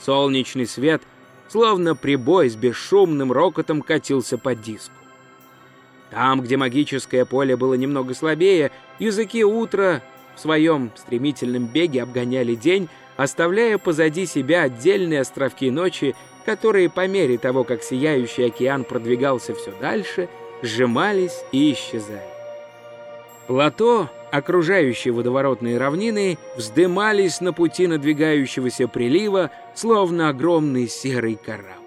Солнечный свет, словно прибой с бесшумным рокотом, катился по диску. Там, где магическое поле было немного слабее, языки утра в своем стремительном беге обгоняли день, оставляя позади себя отдельные островки ночи, которые по мере того, как сияющий океан продвигался все дальше, сжимались и исчезали. Плато, окружающие водоворотные равнины, вздымались на пути надвигающегося прилива, словно огромный серый корабль.